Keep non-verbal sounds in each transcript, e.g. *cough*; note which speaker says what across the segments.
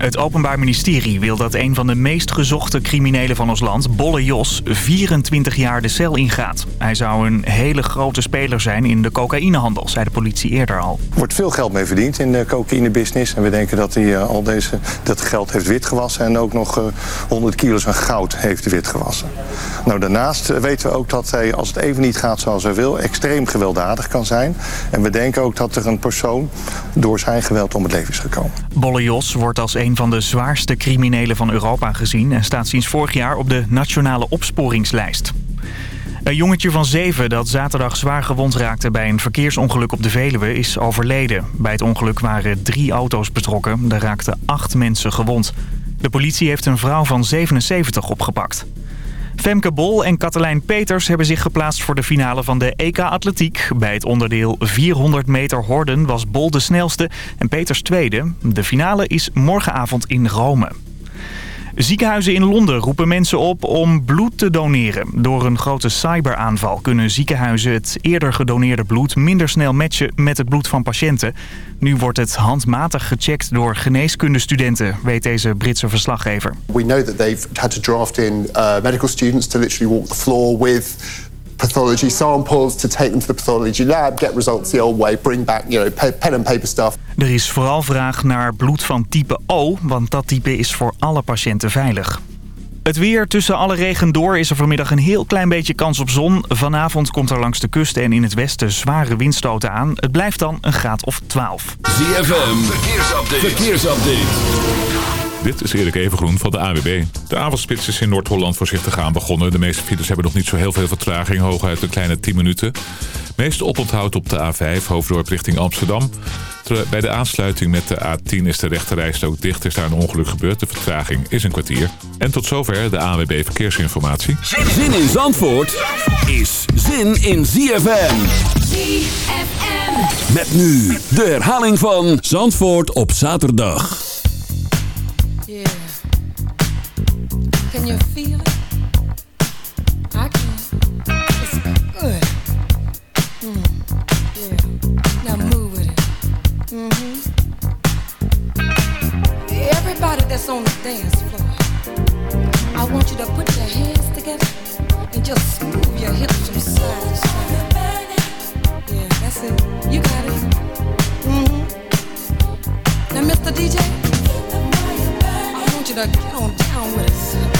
Speaker 1: Het Openbaar Ministerie wil dat een van de meest gezochte criminelen van ons land, Bolle Jos, 24 jaar de cel ingaat. Hij zou een hele grote speler zijn in de cocaïnehandel, zei de politie eerder al.
Speaker 2: Er wordt veel geld mee verdiend in de cocaïnebusiness. En we denken dat hij eh, al deze, dat geld heeft witgewassen en ook nog 100 eh, kilo's aan goud heeft witgewassen. Nou, daarnaast weten we ook dat hij, als het even niet gaat zoals hij wil, extreem gewelddadig kan zijn. En we denken ook dat er een persoon door zijn geweld om het leven is gekomen.
Speaker 1: Bolle Jos wordt als een van de zwaarste criminelen van Europa gezien... en staat sinds vorig jaar op de nationale opsporingslijst. Een jongetje van zeven dat zaterdag zwaar gewond raakte bij een verkeersongeluk op de Veluwe is overleden. Bij het ongeluk waren drie auto's betrokken. Er raakten acht mensen gewond. De politie heeft een vrouw van 77 opgepakt. Femke Bol en Katelijn Peters hebben zich geplaatst voor de finale van de EK Atletiek. Bij het onderdeel 400 meter horden was Bol de snelste en Peters tweede. De finale is morgenavond in Rome. Ziekenhuizen in Londen roepen mensen op om bloed te doneren. Door een grote cyberaanval kunnen ziekenhuizen het eerder gedoneerde bloed minder snel matchen met het bloed van patiënten. Nu wordt het handmatig gecheckt door geneeskundestudenten, weet deze Britse verslaggever.
Speaker 3: We know that they've had to draft in uh, medical students to literally walk the floor with pathology samples to take them to the pathology lab, get results the old way, bring back, you know, pen and paper stuff.
Speaker 1: Er is vooral vraag naar bloed van type O, want dat type is voor alle patiënten veilig. Het weer tussen alle regen door is er vanmiddag een heel klein beetje kans op zon. Vanavond komt er langs de kust en in het westen zware windstoten aan. Het blijft dan een graad of 12.
Speaker 4: ZFM, verkeersupdate. verkeersupdate.
Speaker 5: Dit is Erik Evengroen van de AWB. De avondspits is in Noord-Holland voorzichtig aan begonnen. De meeste files hebben nog niet zo heel veel vertraging, hooguit een kleine 10 minuten. Meest oponthoud op de A5, hoofddorp richting Amsterdam. Bij de aansluiting met de A10 is de rechterrijstrook dicht. Is daar een ongeluk gebeurd. De vertraging is een kwartier. En tot zover de ANWB Verkeersinformatie.
Speaker 4: Zin in Zandvoort is zin in ZFM. ZFM. Met nu de herhaling van Zandvoort op zaterdag.
Speaker 6: To put your hands together and just move your hips to the. Yeah, that's it. You got it. Mm-hmm. Now Mr. DJ, I want you to get on down with us.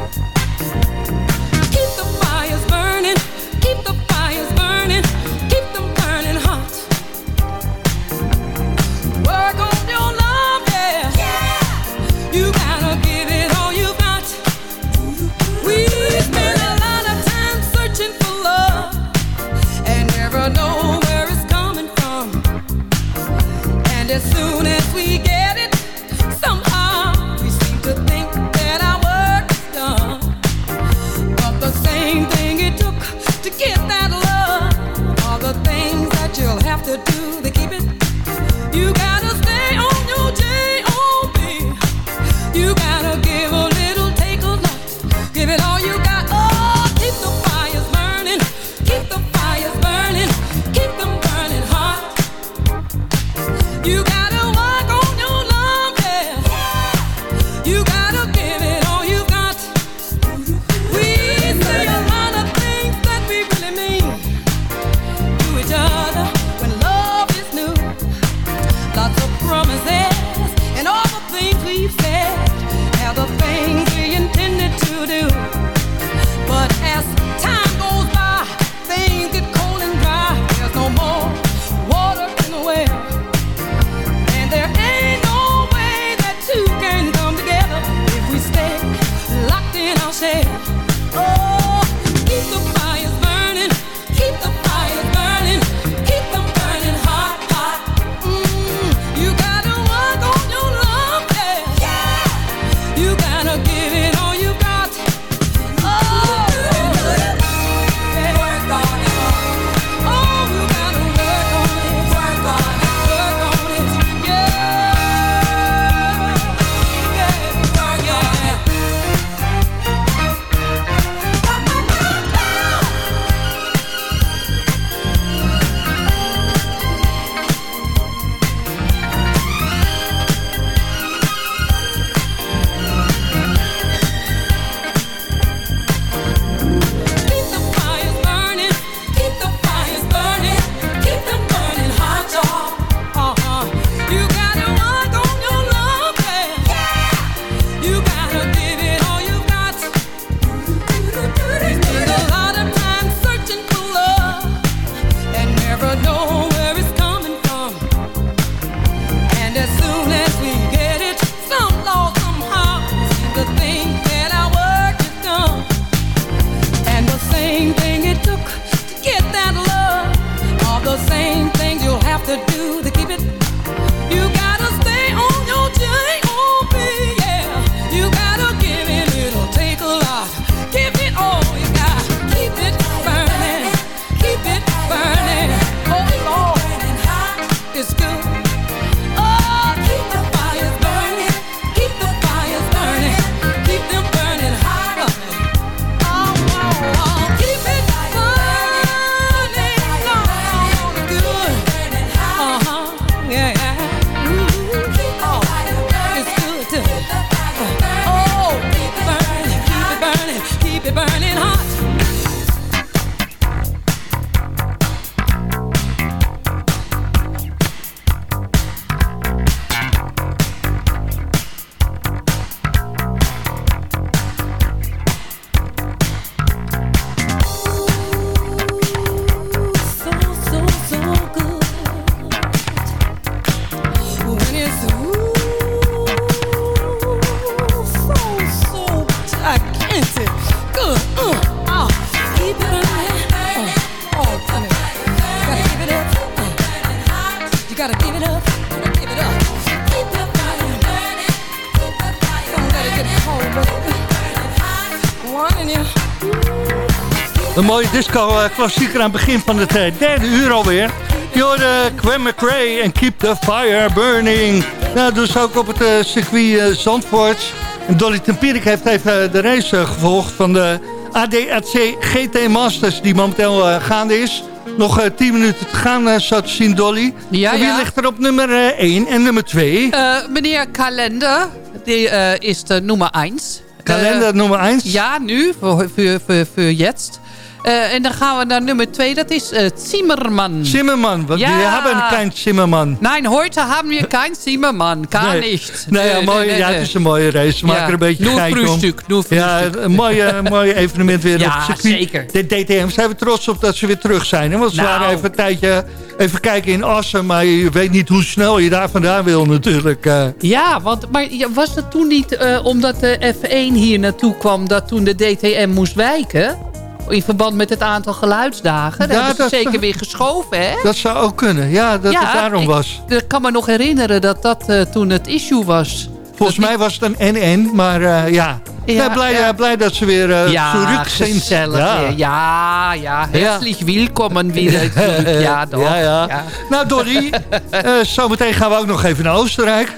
Speaker 7: Een mooie disco-klassieker aan het begin van het eh, derde uur alweer. Je hoorde Gwen McRae en Keep the Fire Burning. Nou, dus ook op het eh, circuit eh, Zandvoort. En Dolly Tempierik heeft even de race eh, gevolgd van de ADAC GT Masters... die momenteel eh, gaande is. Nog eh, 10 minuten te gaan, eh, zo te zien, Dolly.
Speaker 8: Ja,
Speaker 7: en wie
Speaker 8: ja.
Speaker 7: ligt er op nummer 1 en nummer 2?
Speaker 8: Eh, meneer Kalender, die eh, is de nummer 1.
Speaker 7: Kalender nummer 1.
Speaker 8: Ja, nu, voor, voor, voor, voor jetzt. Eh, en dan gaan we naar nummer 2, dat is eh, Zimmerman.
Speaker 7: Zimmerman, want
Speaker 8: Ja.
Speaker 7: die hebben een klein Zimmerman.
Speaker 8: Nein, heute haben wir kein Zimmermann. Gar
Speaker 7: Nee.
Speaker 8: nicht.
Speaker 7: Nee, ja,
Speaker 8: Nee,
Speaker 7: mooi,
Speaker 8: nee,
Speaker 7: ja,
Speaker 8: nee.
Speaker 7: het is een mooie race. Maak
Speaker 8: Ja,
Speaker 7: er een beetje om.
Speaker 8: Frühstück, nur
Speaker 7: Ja, een mooi, een mooi evenement weer
Speaker 8: Ja,
Speaker 7: op het circuit.
Speaker 8: zeker.
Speaker 7: De DTM zijn we trots op dat ze weer terug zijn. Hè? Want ze
Speaker 8: Nou.
Speaker 7: waren even een tijdje even kijken in Assen. Maar je weet niet hoe snel je daar vandaan wil natuurlijk. eh.
Speaker 8: Ja, want, maar was het toen niet omdat de F1 hier naartoe kwam... dat toen de DTM moest wijken? In verband met het aantal geluidsdagen. Dat
Speaker 7: Ja,
Speaker 8: hebben ze
Speaker 7: dat-
Speaker 8: zeker weer geschoven, hè?
Speaker 7: dat zou ook kunnen. Ja, dat het daarom
Speaker 8: ik,
Speaker 7: was.
Speaker 8: Ik kan me nog herinneren dat dat eh, toen het issue was.
Speaker 7: Volgens mij was het een NN. Maar eh, ja,
Speaker 8: Ja,
Speaker 7: Ja, blij,
Speaker 8: ja.
Speaker 7: blij dat ze weer uh,
Speaker 8: ja,
Speaker 7: terug zijn.
Speaker 8: gezellig. Ja, ja, ja. Herzlich welkom weer. terug. *laughs* Ja.
Speaker 7: Ja, ja.
Speaker 8: Ja.
Speaker 7: Nou, Dolly, *laughs* eh, zometeen gaan we ook nog even naar Oostenrijk.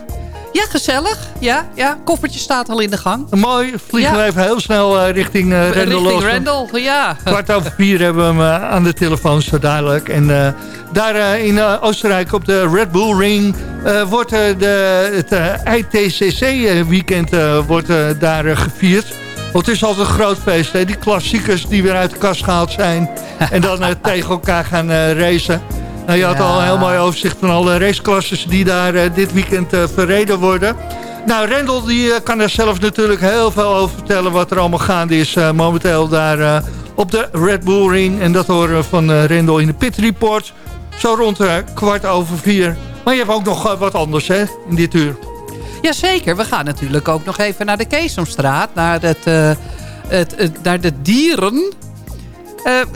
Speaker 8: Ja, gezellig. Ja, ja. Koffertje staat al in de gang.
Speaker 7: Mooi, vliegen we even heel snel eh, richting uh, Rendel
Speaker 8: Richting. Randall, ja.
Speaker 7: Kwart over vier hebben we hem aan de telefoon, zo dadelijk. En daar in Oostenrijk op de Red Bull Ring... wordt de, het ITCC-weekend wordt daar gevierd. Want het is altijd een groot feest. Hè? Die klassiekers die weer uit de kast gehaald zijn. *laughs* en dan eh, tegen elkaar gaan racen. Nou, je had
Speaker 8: Ja.
Speaker 7: al een heel mooi overzicht van alle raceklasses... die daar eh, dit weekend eh, verreden worden... Nou, Rendel die, eh, kan er zelf natuurlijk heel veel over vertellen... wat er allemaal gaande is momenteel daar op de Red Bull Ring. En dat horen we van Rendel in de Pit Report. Zo rond kwart over vier. Maar je hebt ook nog wat anders hè, in dit uur.
Speaker 8: Jazeker, we gaan natuurlijk ook nog even naar de Keesomstraat. Naar, het, het, het- naar de dieren. Eh, eh,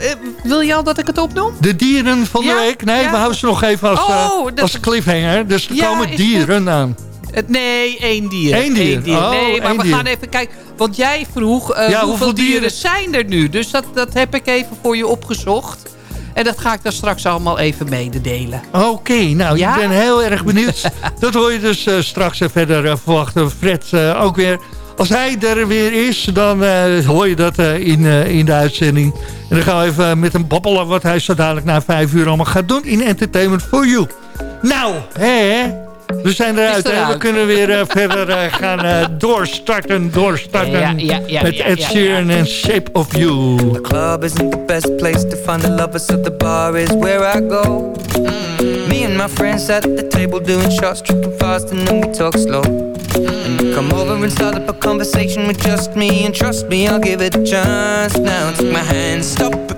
Speaker 8: wil je al dat ik het opnoem?
Speaker 7: De dieren van de week. Nee,
Speaker 8: ja.
Speaker 7: we houden ze nog even als, eh,
Speaker 8: Oh, dat-
Speaker 7: als cliffhanger. Dus er
Speaker 8: Ja,
Speaker 7: komen dieren aan.
Speaker 8: Eh, nee, één dier.
Speaker 7: Eén dier. Oh,
Speaker 8: nee, maar we
Speaker 7: dier.
Speaker 8: gaan even kijken. Want jij vroeg eh, hoeveel,
Speaker 7: hoeveel
Speaker 8: dieren,
Speaker 7: dieren-
Speaker 8: zijn er nu. Dus dat, dat heb ik even voor je opgezocht. En dat ga ik dan straks allemaal even mededelen.
Speaker 7: Oké, nou, ik ben heel erg benieuwd. *laughs* dat hoor je dus eh, straks verder eh, verwachten. Fred eh, ook weer. Als hij er weer is, dan eh, hoor je dat eh, in, eh, in de uitzending. En dan gaan we even met hem babbelen wat hij zo dadelijk na vijf uur allemaal gaat doen in Entertainment for You. Nou, hè, we zijn eruit.
Speaker 8: Eruit.
Speaker 7: We kunnen weer eh, verder *laughs* gaan eh, doorstarten, doorstarten.
Speaker 8: Ja, ja, ja,
Speaker 7: met
Speaker 8: ja,
Speaker 7: Ed
Speaker 8: ja,
Speaker 7: Sheeran en Shape of You.
Speaker 9: Club isn't the best place to find the lovers, so the bar is where I go. Me and my friends at the table doing shots, tripping fast, and then we talk slow. Come over and start up a conversation with just me, and trust me, I'll give it a chance. Now take my hand, stop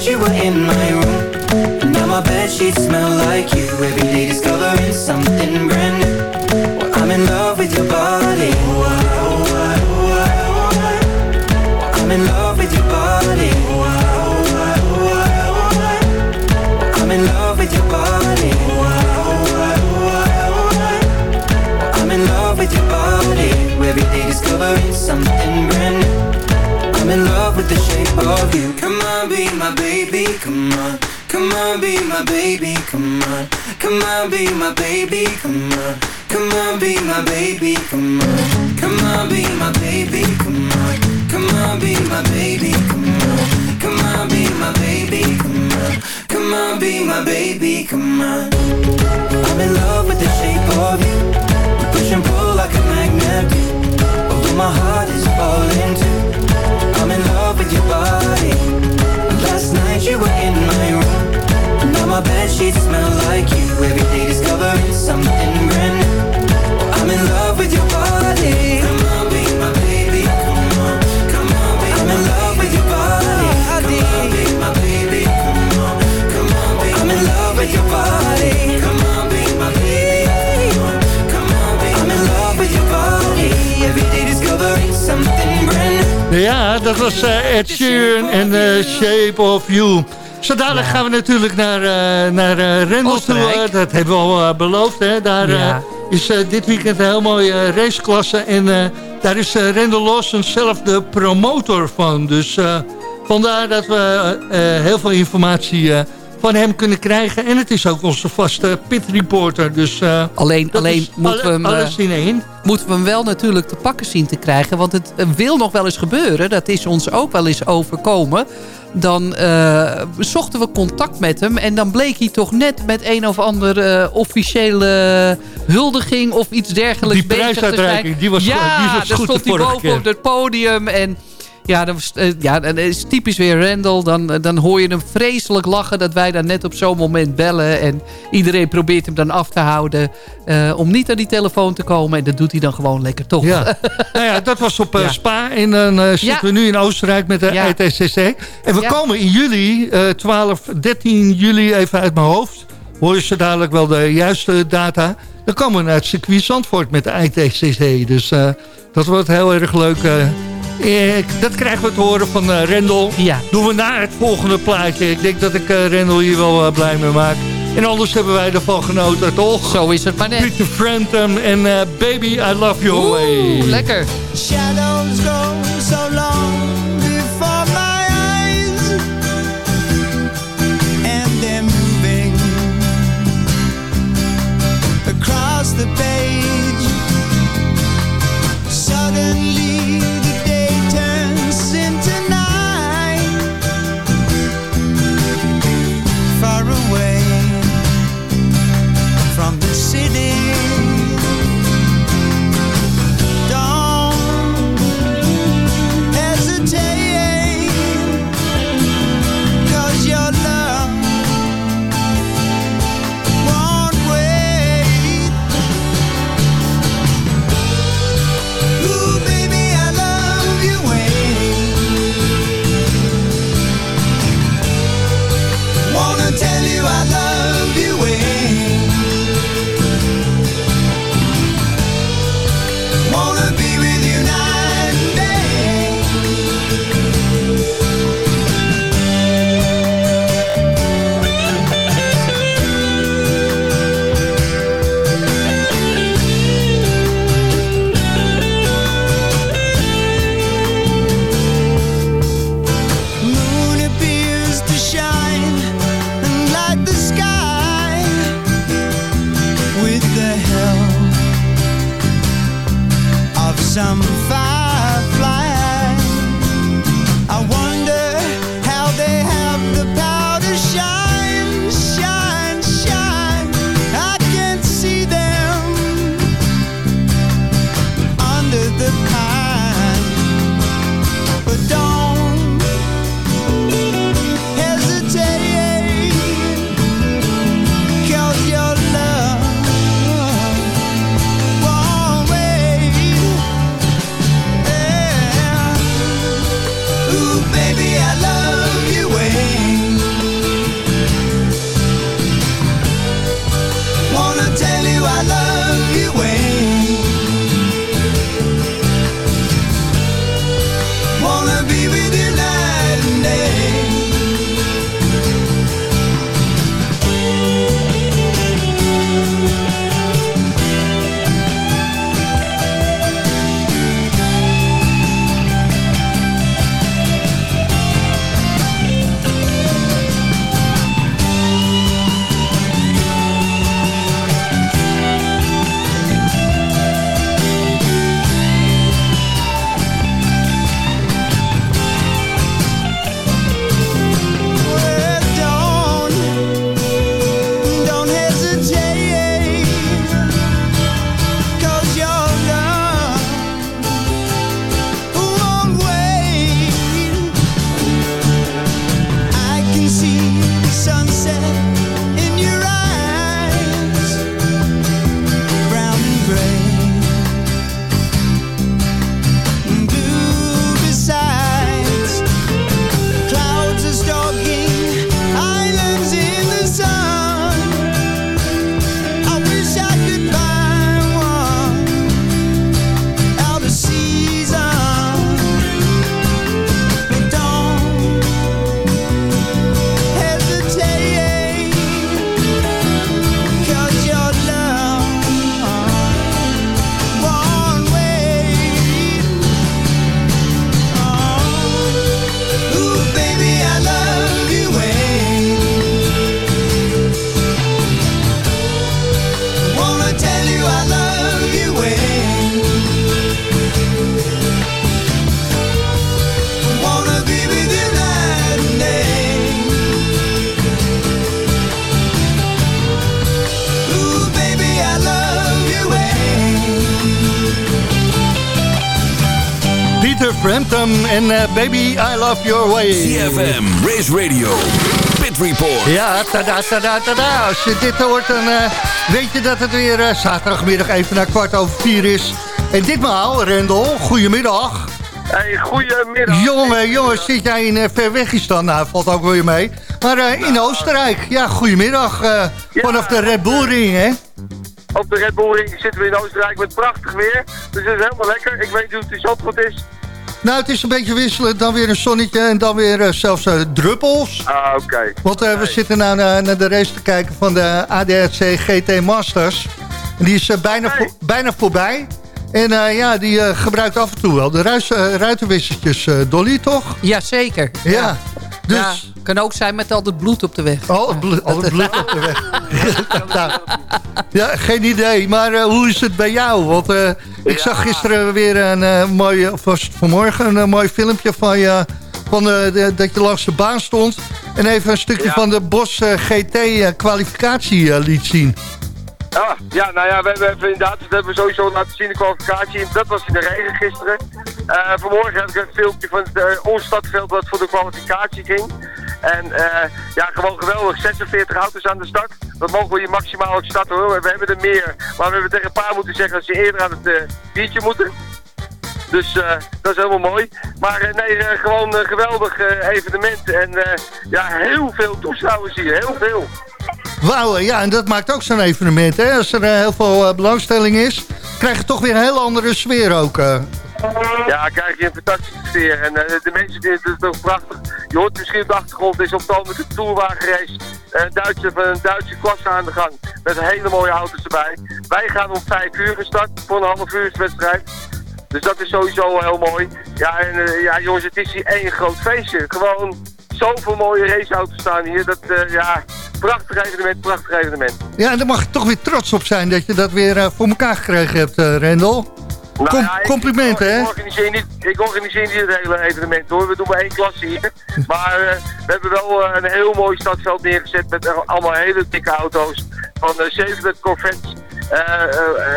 Speaker 9: Night you were in my room. And now my bed sheets smell like you. Every day discovering something brand new. Well, I'm in love with your body. I'm in love with your body. I'm in love with your body. I'm in love with your body. Every day discovering something brand new. I'm in love with the shape of you. Come on, be my baby. Come on. Come on, be my baby. Come on. Come on, be my baby. Come on. Come on, be my baby. Come on. Come on, be my baby. Come on. Come on, be my baby. Come on. Come on, be my baby. Come on. Come on, be my baby. Come on. I'm in love with the shape of you. Push and pull like a magnet. Although my heart is falling too. My bed sheets smell like you. Every day discovering something brand new. I'm in love with your body. Come on, be my baby. Come on, come on, be I'm in love with your body. Come on, be my baby. Come on, come on, be I'm in love with your body. Come on, be my baby. Come on, come on, be I'm in love with your body. Every day discovering something brand new.
Speaker 7: Ja, dat was uh, Ed Sheeran en uh, Shape of You. Zo dadelijk ja. gaan we natuurlijk naar, uh, naar uh, Rendel toe. dat hebben we al beloofd. Hè. Daar ja. is dit weekend een heel mooie raceklasse. En daar is Rendel Lawson zelf de promotor van. Dus vandaar dat we heel veel informatie van hem kunnen krijgen. En het is ook onze vaste pit reporter. Dus, uh,
Speaker 8: alleen alleen moeten, we hem,
Speaker 7: alles in één.
Speaker 8: moeten we hem wel natuurlijk te pakken zien te krijgen. Want het wil nog wel eens gebeuren. Dat is ons ook wel eens overkomen. Dan uh, zochten we contact met hem. En dan bleek hij toch net met een of andere uh, officiële huldiging of iets dergelijks
Speaker 7: die
Speaker 8: bezig te zijn.
Speaker 7: Die was,
Speaker 8: ja,
Speaker 7: die was goed
Speaker 8: stond hij boven op het podium. En ja, dat, was, uh, ja, dat is typisch weer Randall. Dan, dan hoor je hem vreselijk lachen dat wij dan net op zo'n moment bellen. En iedereen probeert hem dan af te houden uh, om niet aan die telefoon te komen. En dat doet hij dan gewoon lekker toch.
Speaker 7: Ja. *laughs* nou ja, dat was op uh. Spa. En dan zitten ja. we nu in Oostenrijk met de. ITCC. En we komen in juli, 12, 13 juli even uit mijn hoofd. Hoor je ze dadelijk wel de juiste data. Dan komen we naar het circuit Zandvoort met de ITCC. Dus dat wordt heel erg leuk... Ik, dat krijgen we te horen van uh, Rendel.
Speaker 8: Ja.
Speaker 7: Doen we na het volgende plaatje. Ik denk dat ik uh, Rendel hier wel uh, blij mee maak. En anders hebben wij ervan genoten, toch?
Speaker 8: Zo is het maar net.
Speaker 7: Peter Frampton en Baby, I Love Your
Speaker 8: Oeh,
Speaker 7: Way.
Speaker 8: lekker.
Speaker 10: Shadows go so long before my eyes And they're moving Across the the
Speaker 7: en eh, Baby, I Love Your Way.
Speaker 4: CFM, Race Radio, Pit Report.
Speaker 7: Ja, tada, tada, tada. Als je dit hoort, dan eh, weet je dat het weer eh, zaterdagmiddag even naar kwart over vier is. En ditmaal, Rendel, goedemiddag.
Speaker 11: Hey, goedemiddag.
Speaker 7: Jongen, jongen, zit jij in uh, Verwegistan? Nou, valt ook weer mee. Maar eh, in Oostenrijk, ja, goedemiddag. eh, vanaf de Red Bull Ring, hè?
Speaker 11: Op de Red Bull Ring zitten we in Oostenrijk met prachtig weer. Dus het is helemaal lekker. Ik weet niet hoe het in Zandvoort is.
Speaker 7: Nou, het is een beetje wisselend. Dan weer een zonnetje en dan weer eh, zelfs eh, druppels.
Speaker 11: Ah, oké.
Speaker 7: Want eh, we zitten nou naar, naar de race te kijken van de ADAC GT Masters. En die is bijna, vo- bijna voorbij. En eh, ja, die eh, gebruikt af en toe wel de ruis, ruitenwissertjes, eh, Dolly, toch?
Speaker 8: Jazeker.
Speaker 7: Ja. Dus...
Speaker 8: Ja, kan ook zijn met al het bloed op de weg.
Speaker 7: Oh, het bloed, al het *laughs* bloed op de weg. Nou, *laughs* ja, geen idee. Maar eh, hoe is het bij jou? Want eh, ik zag gisteren weer een eh, mooi, of was het vanmorgen, een mooi filmpje van je... Van eh, de, dat je langs de baan stond. En even een stukje van de Bos GT eh, kwalificatie liet zien.
Speaker 11: Ah, ja, nou ja, we hebben even inderdaad, dat hebben we sowieso laten zien, de kwalificatie. Dat was in de regen gisteren. Eh, vanmorgen heb ik een filmpje van het uh, ons stadveld wat voor de kwalificatie ging. En eh, ja, gewoon geweldig. 46 auto's aan de start. Dat mogen we hier maximaal ook starten hoor. We hebben er meer. Maar we hebben tegen een paar moeten zeggen dat ze eerder aan het uh, biertje moeten. Dus uh, dat is helemaal mooi. Maar nee, gewoon een geweldig evenement. En ja, heel veel toeschouwers hier. Heel veel.
Speaker 7: Wauw, ja, en dat maakt ook zo'n evenement. Hè? Als er heel veel belangstelling is, krijg je toch weer een heel andere sfeer ook.
Speaker 11: Ja, krijg je een fantastische sfeer. En de mensen vinden het toch prachtig. Je hoort misschien op de achtergrond is op het moment de Tourwagenrace. Een Duitse, een Duitse klasse aan de gang. Met hele mooie auto's erbij. Wij gaan om 5 uur gestart voor een half uur wedstrijd. Dus dat is sowieso heel mooi. Ja, en uh, ja, jongens, het is hier één groot feestje. Gewoon zoveel mooie raceauto's staan hier. Dat, ja, prachtig evenement, prachtig evenement.
Speaker 7: Ja, en daar mag je toch weer trots op zijn dat je dat weer voor elkaar gekregen hebt, Rendel.
Speaker 11: Nou
Speaker 7: Com-
Speaker 11: ja,
Speaker 7: hè?
Speaker 11: Ik organiseer, niet, ik organiseer niet het hele evenement hoor. We doen maar één klasse hier. *laughs* Maar eh, we hebben wel eh, een heel mooi stadveld neergezet met eh, allemaal hele dikke auto's. Van uh, 70 Corvettes.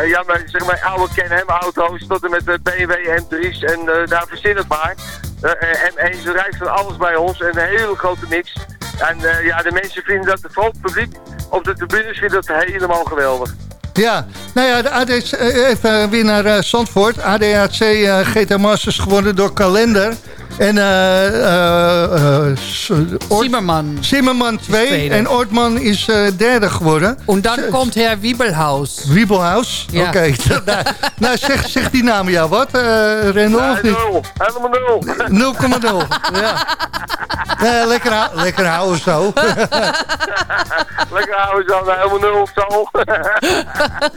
Speaker 11: ja, maar zeg maar oude Can-Am auto's tot en met de BMW M3's en daar verzin het maar. Eh, eh, M1's, er rijdt van alles bij ons en een hele grote mix. En ja, de mensen vinden dat, vooral het publiek op de tribunes vindt dat helemaal geweldig.
Speaker 7: Ja, nou ja, de ADC, eh, even weer naar eh, Zandvoort. ADAC eh, GT Masters gewonnen door Kalender. En eh eh eh,
Speaker 8: Zimmerman.
Speaker 7: Zimmerman 2
Speaker 8: tweede.
Speaker 7: en Ortman is eh, derde geworden.
Speaker 8: En dan komt Herr Wiebelhaus.
Speaker 7: Wiebelhaus?
Speaker 8: Ja.
Speaker 7: Oké. *laughs* nou, nou, zeg, zeg die naam ja wat, eh Rendel?
Speaker 11: Helemaal nul.
Speaker 7: 0,0. ja. Ja, lekker, lekker houden zo. *laughs*
Speaker 11: Lekker houden zo, helemaal nul of zo.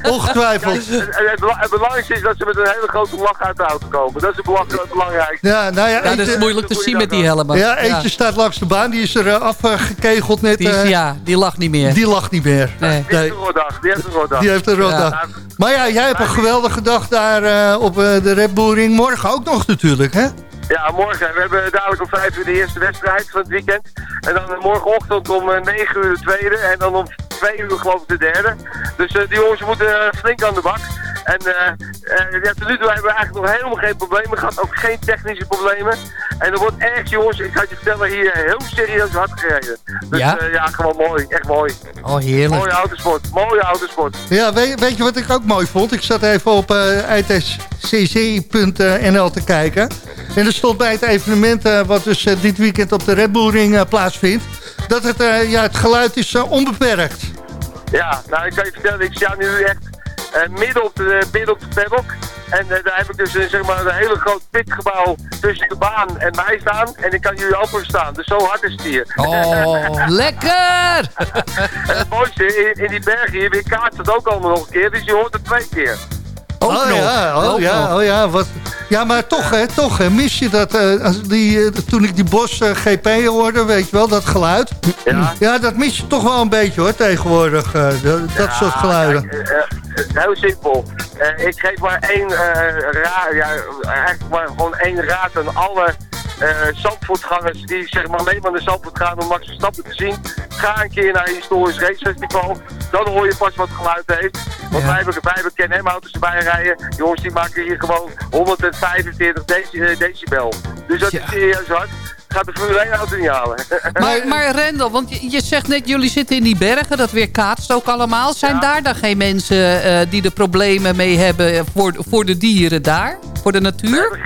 Speaker 11: *laughs*
Speaker 7: Ongetwijfeld.
Speaker 11: Kijk, het, het, bela- het belangrijkste is dat ze met een hele grote lach uit de auto komen. Dat is het belang- het belangrijkste.
Speaker 7: Ja, nou ja,
Speaker 8: Ja, dat is moeilijk te zien met die helmen.
Speaker 7: ja, eentje staat langs de baan. Die is er uh, afgekegeld net.
Speaker 8: Die, is,
Speaker 7: eh,
Speaker 8: ja, die lacht niet meer.
Speaker 7: die lacht niet meer.
Speaker 8: Nee.
Speaker 11: Die heeft een rotdag, die heeft een rotdag.
Speaker 7: Die heeft een rotdag.
Speaker 11: Ja.
Speaker 7: Maar ja, jij hebt een geweldige dag daar eh, op eh, de Red Bull Ring. Morgen ook nog natuurlijk, hè?
Speaker 11: Ja, morgen. We hebben dadelijk om 5 uur de eerste wedstrijd van het weekend. En dan eh, morgenochtend om eh, 9 uur de tweede. En dan om 2 uur geloof ik de derde. Dus eh, die jongens moeten eh, flink aan de bak. En eh, eh, ja, tot nu toe hebben we eigenlijk nog helemaal geen problemen gehad. Ook geen technische problemen. En er wordt echt, jongens, ik ga je vertellen, hier heel serieus hard gereden. Dus
Speaker 8: Ja?
Speaker 11: ja, ja gewoon mooi. Echt mooi.
Speaker 8: Oh, heerlijk.
Speaker 11: Mooie autosport. Mooie autosport.
Speaker 7: Ja, weet, weet je wat ik ook mooi vond? Ik zat even op eh itcc.nl te kijken. En er stond bij het evenement, eh, wat dus eh, dit weekend op de Red Bull Ring eh, plaatsvindt... dat het, ja, het geluid is onbeperkt.
Speaker 11: Ja, nou ik kan je vertellen, ik sta nu echt eh, midden, op de, midden op de paddock. En daar heb ik dus zeg maar een hele groot pitgebouw tussen de baan en mij staan. En ik kan jullie amper staan, dus zo hard is het hier.
Speaker 8: Oh, *laughs* lekker!
Speaker 11: en het mooiste, in, in die bergen hier weer kaatst het ook allemaal nog een keer, dus je hoort het twee keer.
Speaker 8: Ook
Speaker 7: oh,
Speaker 8: nog.
Speaker 7: Ja, oh, ja,
Speaker 8: nog.
Speaker 7: oh ja, wat, ja, maar toch, hè, toch hè, mis je dat... als die, eh, toen ik die Bos eh, GP hoorde, weet je wel, dat geluid.
Speaker 11: Ja.
Speaker 7: Ja, dat mis je toch wel een beetje hoor, tegenwoordig. dat soort geluiden.
Speaker 11: Heel simpel. Eh, ik geef maar één raad, ja, eigenlijk maar gewoon één raad aan alle Zandvoortgangers die zeg maar alleen maar naar Zandvoort gaan om Max Verstappen te zien. Ga een keer naar een historisch racefestival. Dan hoor je pas wat geluid heeft. Want
Speaker 8: Ja.
Speaker 11: wij hebben, wij hebben Ken auto's erbij rijden. Jongens die maken hier gewoon 145 deci- eh, decibel. Dus dat
Speaker 8: Ja.
Speaker 11: is serieus hard. Gaat de Formule 1 auto niet halen.
Speaker 8: Maar, maar Rendel, want je, je zegt net, jullie zitten in die bergen, dat weer kaatst ook allemaal. Zijn
Speaker 11: Ja.
Speaker 8: daar dan geen mensen eh, die er problemen mee hebben voor, voor de dieren daar? Voor de natuur?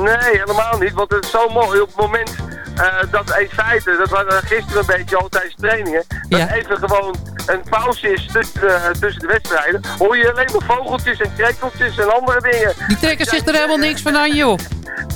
Speaker 11: Nee, helemaal niet. Want het is zo mooi. Op het moment eh, dat in feite, dat was gisteren een beetje al tijdens trainingen, dat
Speaker 8: Ja.
Speaker 11: even gewoon een pauze is tussen, eh, tussen de wedstrijden, hoor je alleen maar vogeltjes en krekeltjes en andere dingen.
Speaker 8: Die trekken zich er helemaal niks van aan, joh. *laughs*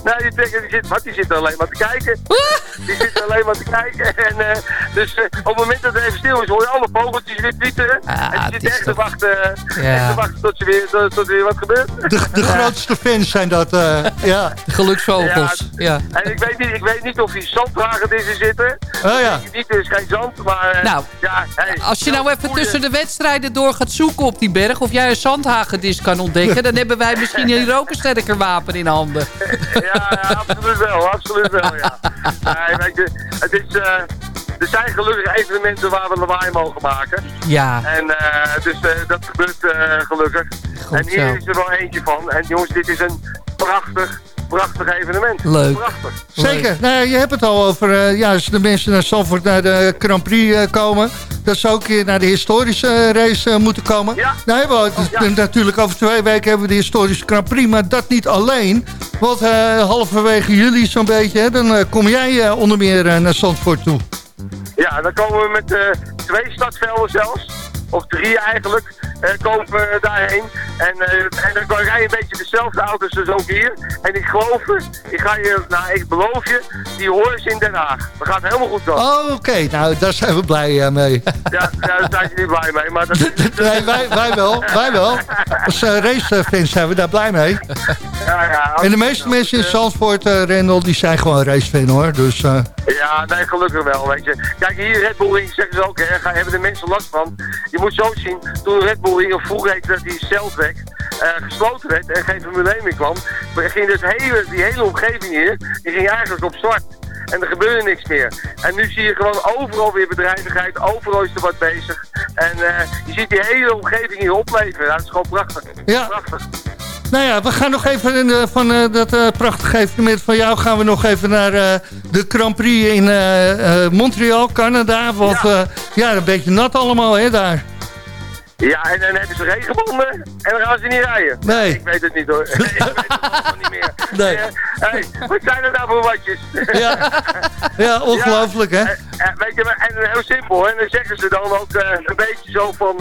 Speaker 11: Nou, die, trekken, die, zit, wat, die zitten alleen maar te kijken. *laughs* Die zitten alleen maar te kijken. En, eh, dus eh, op het moment dat het even stil is, hoor je alle vogeltjes weer twitteren.
Speaker 8: Ah,
Speaker 11: en die zitten echt te wachten, eh,
Speaker 8: Ja.
Speaker 11: echt te wachten tot, ze weer, tot, tot er weer wat gebeurt.
Speaker 7: De, de grootste fans zijn dat, eh, *laughs* ja.
Speaker 8: Geluksvogels. Ja.
Speaker 11: En ik weet, niet, ik weet niet of die zandhagedissen zitten.
Speaker 7: Oh ja.
Speaker 11: Niet, er is geen zand, maar... eh,
Speaker 8: Nou,
Speaker 11: ja, hey,
Speaker 8: Als je nou even tussen de wedstrijden door gaat zoeken op die berg... of jij een zandhagedis kan ontdekken... dan hebben wij misschien *laughs* hier ook een sterker wapen in handen.
Speaker 11: Ja, ja, absoluut wel, absoluut wel, ja. Nee, weet je, het is... eh, er zijn gelukkig evenementen waar we lawaai mogen maken.
Speaker 8: Ja,
Speaker 11: En eh, dus eh, dat gebeurt gelukkig.
Speaker 8: Goed
Speaker 11: en hier
Speaker 8: zo.
Speaker 11: is er wel eentje van. En jongens, dit is een prachtig, prachtig evenement.
Speaker 8: Leuk.
Speaker 11: Prachtig.
Speaker 7: Zeker. Nou, je hebt het al over, eh, ja, als de mensen naar Zandvoort naar de Grand Prix eh, komen... dat ze ook een keer naar de historische eh, race moeten komen.
Speaker 11: Ja.
Speaker 7: Nou, hebben we,
Speaker 11: Ja.
Speaker 7: natuurlijk over twee weken hebben we de historische Grand Prix... maar dat niet alleen, want eh, halverwege juli zo'n beetje... Hè, dan kom jij eh, onder meer naar Zandvoort toe.
Speaker 11: Ja, dan komen we met eh, twee stadsvelden zelfs. Of drie eigenlijk. Eh, komen we daarheen. En, eh, en dan rij je een beetje dezelfde auto's als ook hier. En ik geloof je, ik ga je, nou ik beloof je, die horen ze in Den Haag. Dat gaat helemaal goed komen.
Speaker 7: Oh, oké. Nou, daar zijn we blij eh, mee.
Speaker 11: Ja, daar zijn ze niet blij mee. Maar dat, *laughs*
Speaker 7: nee, wij, wij wel. Wij wel. *laughs* Als uh, racefans zijn we daar blij mee.
Speaker 11: ja, ja,
Speaker 7: En de meeste mensen in Zandvoort, uh, Rendel, die zijn gewoon racefan hoor. Dus, uh...
Speaker 11: Ja, nee, gelukkig wel, weet je. Kijk, hier Red Bull Ring zeggen ze ook, hè, hebben de mensen last van. Je moet zo zien, toen Red Bull Ring, of vroeger heette dat die Celtweg, eh, gesloten werd en geen Formule 1 meer kwam, ging dus hele, die hele omgeving hier, die ging eigenlijk op zwart. En er gebeurde niks meer. En nu zie je gewoon overal weer bedrijvigheid, overal is er wat bezig. En eh, je ziet die hele omgeving hier opleven. Ja, dat is gewoon prachtig.
Speaker 7: Ja.
Speaker 11: Prachtig.
Speaker 7: Nou ja, we gaan nog even in de- van eh, dat prachtige evenement van jou... gaan we nog even naar de Grand Prix in Montreal, Canada. Want ja. ja, een beetje nat allemaal, hè, daar.
Speaker 11: Ja, en dan hebben ze regenbanden en dan gaan ze niet rijden.
Speaker 7: Nee.
Speaker 11: Ik weet het niet hoor. *laughs* ik weet het niet meer.
Speaker 7: Nee.
Speaker 11: Eh, hey, wat zijn er nou voor watjes?
Speaker 7: Ja, *laughs* ja ongelooflijk, hè?
Speaker 11: Eh, eh, weet je, en heel simpel, en dan zeggen ze dan ook een beetje zo van...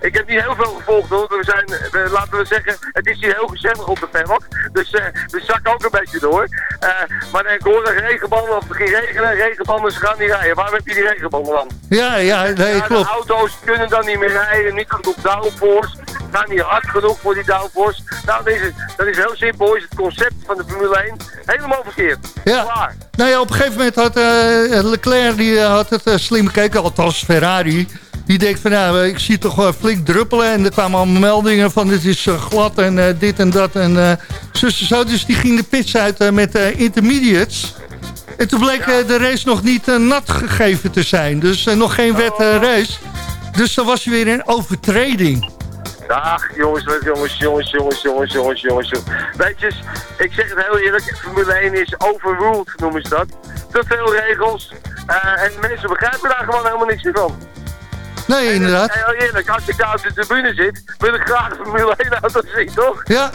Speaker 11: ik heb niet heel veel gevolgd hoor, we zijn, we, laten we zeggen, het is hier heel gezellig op de paddock. Dus we zakken ook een beetje door. Maar ik hoorde regenbanden, of het ging regenen, regenbanden, ze gaan niet rijden. Waarom heb je die regenbanden dan?
Speaker 7: Ja, ja, nee,
Speaker 11: Ja,
Speaker 7: klopt.
Speaker 11: De auto's kunnen dan niet meer rijden, niet genoeg downforce, gaan niet hard genoeg voor die downforce. Nou, dan is het, dat is heel simpel, is het concept van de Formule 1 helemaal verkeerd.
Speaker 7: Ja.
Speaker 11: Klaar.
Speaker 7: Nou ja, op een gegeven moment had eh, Leclerc die, eh, had het eh, slim bekeken, althans Ferrari. Die denkt van, nou, ik zie toch flink druppelen. En er kwamen allemaal meldingen van, dit is glad en dit en dat. En eh zus en zo. Dus die ging de pits uit met intermediates. En toen bleek de race nog niet nat gegeven te zijn. Dus nog geen wet eh, race. Dus dan was hij weer in overtreding.
Speaker 11: Ach, jongens, jongens, jongens, jongens, jongens, jongens. jongens. Weet je, ik zeg het heel eerlijk, Formule 1 is overruled, noemen ze dat. Te veel regels. eh, en mensen begrijpen daar gewoon helemaal niks meer van.
Speaker 7: Nee, inderdaad.
Speaker 11: En heel eerlijk, als ik daar op de tribune zit, wil ik graag een Formule 1 auto zien, toch?
Speaker 7: Ja.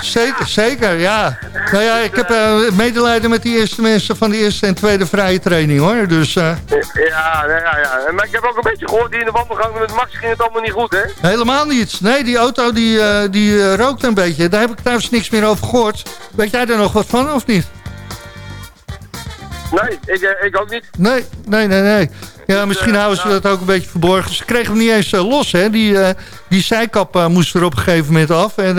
Speaker 7: Zeker, zeker, ja. Nou ja, ik heb eh, medelijden met die eerste mensen van de eerste en tweede vrije training, hoor. Dus eh,
Speaker 11: Ja, ja, ja, ja. Maar ik heb ook een beetje gehoord, die in de wandelgang met Max ging het allemaal niet goed, hè?
Speaker 7: helemaal niets. Nee, die auto die, eh, die rookt een beetje. Daar heb ik trouwens niks meer over gehoord. Weet jij er nog wat van, of niet?
Speaker 11: Nee, ik, ik ook niet.
Speaker 7: Nee, nee, nee, nee. Ja, misschien houden ze dat ook een beetje verborgen. Ze kregen hem niet eens eh, los, hè. Die, eh, die zijkap eh, moest er op een gegeven moment af. En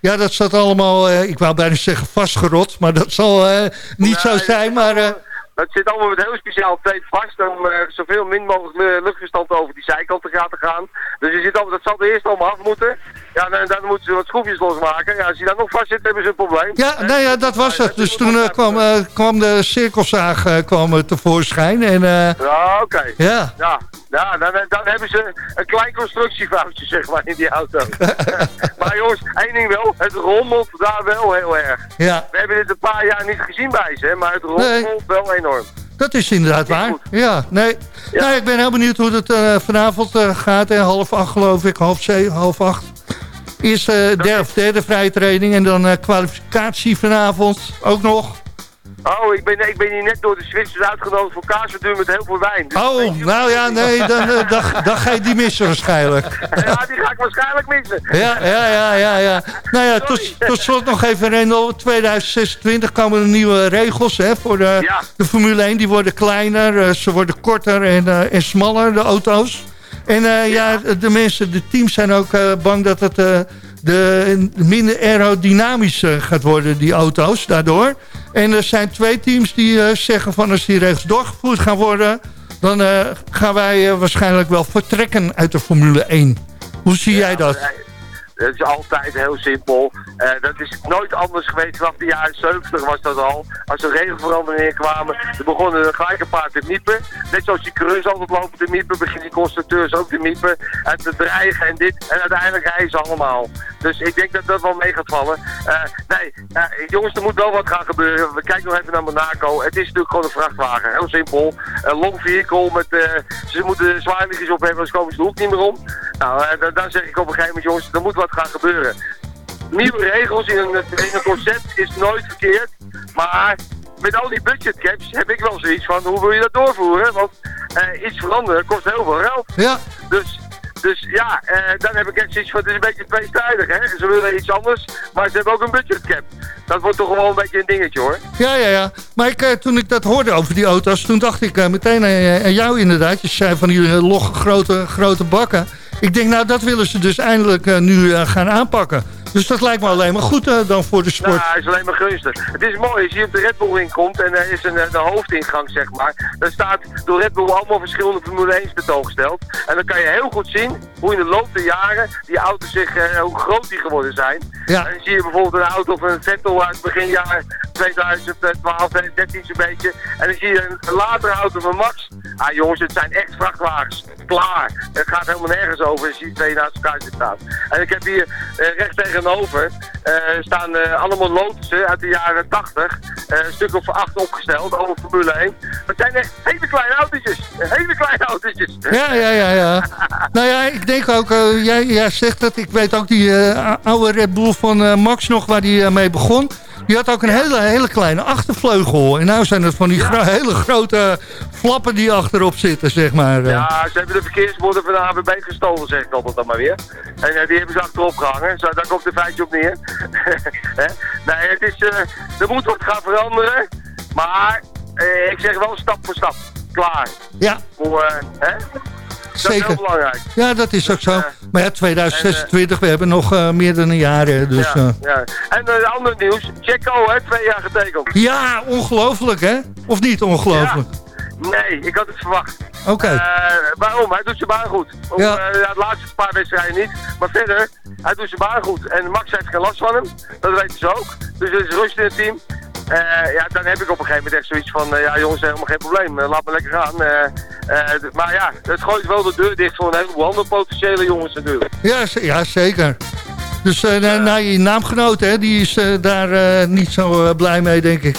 Speaker 7: ja, dat zat allemaal, eh, ik wou bijna zeggen vastgerot. Maar dat zal eh, niet zo zijn, maar... eh,
Speaker 11: Het zit allemaal met heel speciaal tape vast om zoveel min mogelijk lu- luchtverstand over die zijkant te laten gaan. Dus je zit allemaal, dat zal er eerst allemaal af moeten. Ja, dan, dan moeten ze wat schroefjes losmaken. Ja, als je daar nog vast zit, hebben ze een probleem.
Speaker 7: Ja, nou ja, dat was het. Dus toen eh, kwam, eh, kwam de cirkelzaag eh, kwam, tevoorschijn. En
Speaker 11: Ja, oké.
Speaker 7: ja,
Speaker 11: Ja, ja dan, dan hebben ze een klein constructiefoutje, zeg maar, in die auto. *laughs* maar jongens, één ding wel, het rommelt daar wel heel erg.
Speaker 7: ja,
Speaker 11: We hebben dit een paar jaar niet gezien bij ze, maar het rommelt
Speaker 7: Nee.
Speaker 11: wel enorm.
Speaker 7: dat is inderdaad waar. Ja, nee.
Speaker 11: Ja.
Speaker 7: Nou, ik ben heel benieuwd hoe het vanavond gaat. Hè. Half acht geloof ik, half zeven, half acht. Eerst eh derde, of derde vrije training en dan eh, kwalificatie vanavond ook nog.
Speaker 11: Oh, ik ben, ik ben hier net door de Zwitsers uitgenodigd voor kaasverduur met heel veel wijn. Dus
Speaker 7: Oh, nou ja, nee, dan, eh, dan, dan ga je die missen waarschijnlijk. *laughs*
Speaker 11: Ja, die ga ik waarschijnlijk missen.
Speaker 7: Ja, ja, ja, ja, ja. Nou ja, tot, tot slot nog even, Rendel. 2026 komen er nieuwe regels hè, voor de,
Speaker 11: Ja.
Speaker 7: de Formule 1. Die worden kleiner, eh, ze worden korter en, en smaller, de auto's. En eh, ja. de mensen, de teams zijn ook eh, bang dat het eh, de, minder aerodynamisch gaat worden, die auto's, daardoor. En er zijn twee teams die zeggen van als die regels doorgevoerd gaan worden... dan gaan wij waarschijnlijk wel vertrekken uit de Formule 1. Hoe zie jij dat?
Speaker 11: Het is altijd heel simpel. Eh, dat is nooit anders geweest. Vanaf de jaren 70 was dat al. Als er regelveranderingen kwamen, dan begonnen er gelijk een paar te miepen. Net zoals die coureurs altijd lopen te miepen, beginnen die constructeurs ook te miepen. En te dreigen en dit. En uiteindelijk rijden ze allemaal. Dus ik denk dat dat wel mee gaat vallen. Eh, nee, eh, jongens, er moet wel wat gaan gebeuren. We kijken nog even naar Monaco. Het is natuurlijk gewoon een vrachtwagen. Heel simpel. Een long vehicle met... ze moeten zwaarliggers op hebben, anders komen ze de hoek niet meer om. Nou, dan- zeg ik op een gegeven moment, jongens, er moet wat gaan gebeuren. Nieuwe regels in een, in een concept is nooit verkeerd. Maar met al die budgetcaps heb ik wel zoiets van, hoe wil je dat doorvoeren? Want eh, iets veranderen kost heel veel geld.
Speaker 7: Ja,
Speaker 11: Dus, dus ja, eh, dan heb ik echt zoiets van, het is een beetje tweestrijdig. Hè? Ze willen iets anders, maar ze hebben ook een budgetcap. Dat wordt toch wel een beetje een dingetje hoor.
Speaker 7: ja, ja. ja. Maar ik, eh, toen ik dat hoorde over die auto's, toen dacht ik meteen aan, jou inderdaad. Je zei van die logge grote, grote bakken. Ik denk, nou, dat willen ze dus eindelijk eh, nu eh, gaan aanpakken. Dus dat lijkt me alleen maar goed eh, dan voor de sport.
Speaker 11: Nou, hij is alleen maar gunstig. Het is mooi, als je op de Red Bull inkomt en er is een de hoofdingang, zeg maar. Dan staat door Red Bull allemaal verschillende Formule 1's tentoongesteld. En dan kan je heel goed zien hoe in de loop der jaren die auto's zich, hoe groot die geworden zijn.
Speaker 7: Ja.
Speaker 11: En dan zie je bijvoorbeeld een auto van een Vettel uit begin jaren 2012, 2013 zo'n beetje. En dan zie je een latere auto van Max. Ah jongens, het zijn echt vrachtwagens. Klaar. Het gaat helemaal nergens over als twee naast elkaar staan. En ik heb hier eh, recht tegenover eh, staan eh, allemaal lotussen uit de jaren 80. eh, een stuk of acht opgesteld, over Formule 1. Dat zijn echt hele kleine autootjes. Hele kleine autootjes.
Speaker 7: Ja, ja, ja, ja. nou ja, ik denk ook, jij, jij zegt dat, ik weet ook die oude Red Bull van Max nog, waar die mee begon. Die had ook een hele, hele kleine achtervleugel. En nou zijn het van die gro- hele grote flappen die achterop zitten, zeg maar.
Speaker 11: Ja, ze hebben de verkeersborden van de AWB gestolen, zeg ik altijd dan maar weer. En eh, die hebben ze achterop gehangen. Zo, daar komt de feitje op neer. *laughs* Nee, het is, eh, er moet wat gaan veranderen. Maar eh, ik zeg wel stap voor stap. Klaar.
Speaker 7: Ja.
Speaker 11: Voor, hè? Dat is
Speaker 7: Zeker.
Speaker 11: heel belangrijk.
Speaker 7: Ja, dat is ook zo.
Speaker 11: eh,
Speaker 7: Maar ja, 2026, we hebben nog eh, meer dan een jaar. Dus,
Speaker 11: ja,
Speaker 7: eh,
Speaker 11: ja. En uh, ander nieuws. Checo, hè, twee jaar getekend.
Speaker 7: ja, ongelooflijk hè? Of niet ongelooflijk?
Speaker 11: Nee, ik had het verwacht.
Speaker 7: Oké.
Speaker 11: Eh, waarom? Hij doet zijn baan goed. Om,
Speaker 7: Ja.
Speaker 11: de laatste paar wedstrijden niet. Maar verder, hij doet zijn baan goed. En Max heeft geen last van hem. Dat weten ze ook. Dus er is rust in het team. Eh, ja, dan heb ik op een gegeven moment echt zoiets van... eh, ja jongens, helemaal geen probleem. Eh, laat me lekker gaan. Maar ja, het gooit wel de deur dicht voor een heleboel andere potentiële jongens natuurlijk.
Speaker 7: Ja, ja zeker. Dus eh na, na je naamgenoot, hè, die is daar niet zo blij mee, denk ik.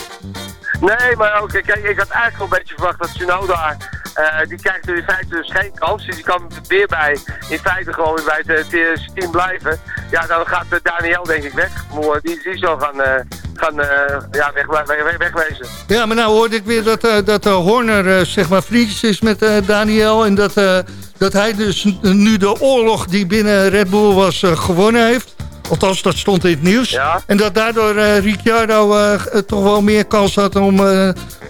Speaker 11: Nee, maar ook, kijk, ik had eigenlijk wel een beetje verwacht dat Tsunoda, eh die krijgt er in feite dus geen kans. Dus die kan er weer bij, in feite gewoon weer bij het team blijven. Ja, dan gaat Daniel denk ik weg. Maar die, die zal gaan, gaan eh, ja, weg, weg, weg- wegwezen.
Speaker 7: Ja, maar nou hoorde ik weer dat, eh, dat eh, Horner zeg maar vriendjes is met Daniel. En dat, dat hij dus nu de oorlog die binnen Red Bull was gewonnen heeft. Althans, dat stond in het nieuws.
Speaker 11: Ja.
Speaker 7: En dat daardoor eh, Ricciardo toch wel meer kans had om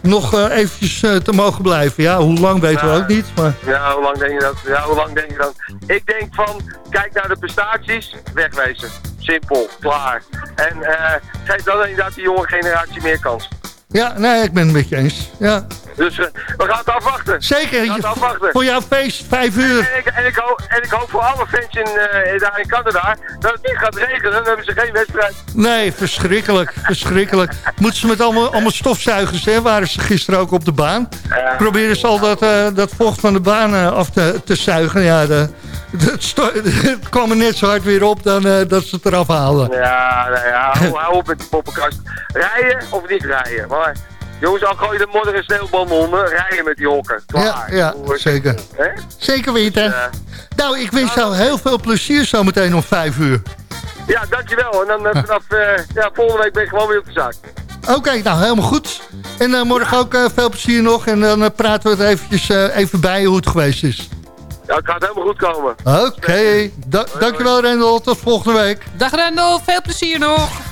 Speaker 7: nog eventjes te mogen blijven. Ja, hoe lang weten we
Speaker 11: Nou,
Speaker 7: ook niet. Maar...
Speaker 11: Ja, hoe lang denk je dat? Ja, hoe lang denk je dat? Ik denk van, kijk naar de prestaties, wegwezen. Simpel, klaar. En eh, geef dan inderdaad die jonge generatie meer kans.
Speaker 7: Ja, nee, ik ben het met je eens. Ja.
Speaker 11: Dus eh, we gaan het afwachten.
Speaker 7: Zeker,
Speaker 11: We gaan het afwachten.
Speaker 7: voor jouw feest, vijf uur.
Speaker 11: En ik, en, ik hoop, en ik hoop voor alle fans in, eh, daar in Canada dat het niet gaat regenen. Dan hebben ze geen wedstrijd.
Speaker 7: Nee, verschrikkelijk, *laughs* verschrikkelijk. Moeten ze met allemaal, allemaal stofzuigers, hè, waren ze gisteren ook op de baan. Proberen ze al dat, dat vocht van de baan af te, te zuigen. Ja, de, het, kwam er net zo hard weer op dan eh, dat ze het eraf halen.
Speaker 11: Ja, nou ja hou, *laughs* hou op met die poppenkast. Rijden of niet rijden? Maar jongens, al gooi je de modder en sneeuwballen onder, rijden met die hokken. Klaar.
Speaker 7: ja,
Speaker 11: Hoe-
Speaker 7: zeker.
Speaker 11: Hè?
Speaker 7: Zeker weten.
Speaker 11: Ja.
Speaker 7: Nou, ik wens jou heel veel plezier zometeen om vijf uur.
Speaker 11: Ja, dankjewel. En dan eh, vanaf eh, ja, volgende week ben ik gewoon weer op de zaak.
Speaker 7: Oké, nou helemaal goed. En eh, morgen ook veel plezier nog. En dan praten we het eventjes even bij hoe het geweest is.
Speaker 11: Ja, het gaat helemaal goed komen.
Speaker 7: Oké, da dankjewel Rendel. Tot volgende week.
Speaker 8: Dag Rendel, veel plezier nog.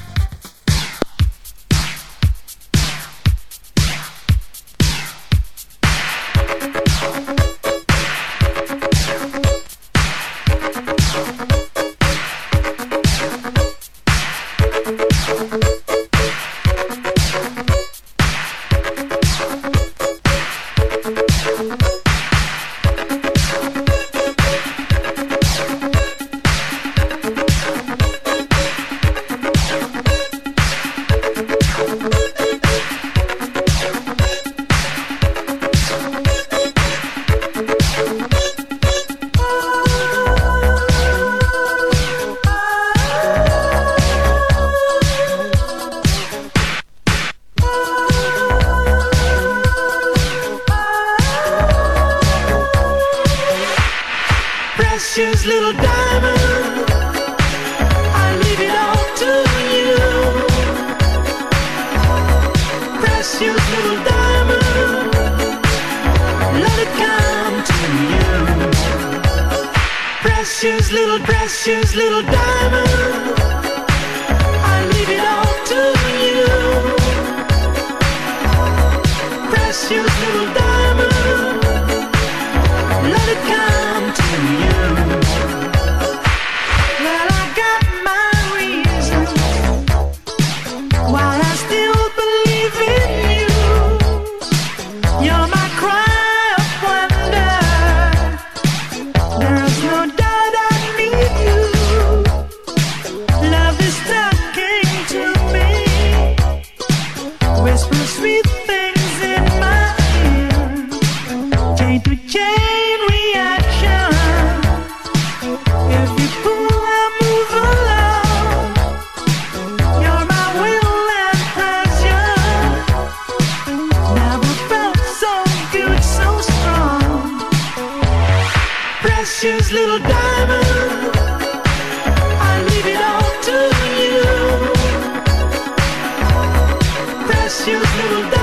Speaker 10: Precious little diamond, I leave it all to you. Precious little diamond,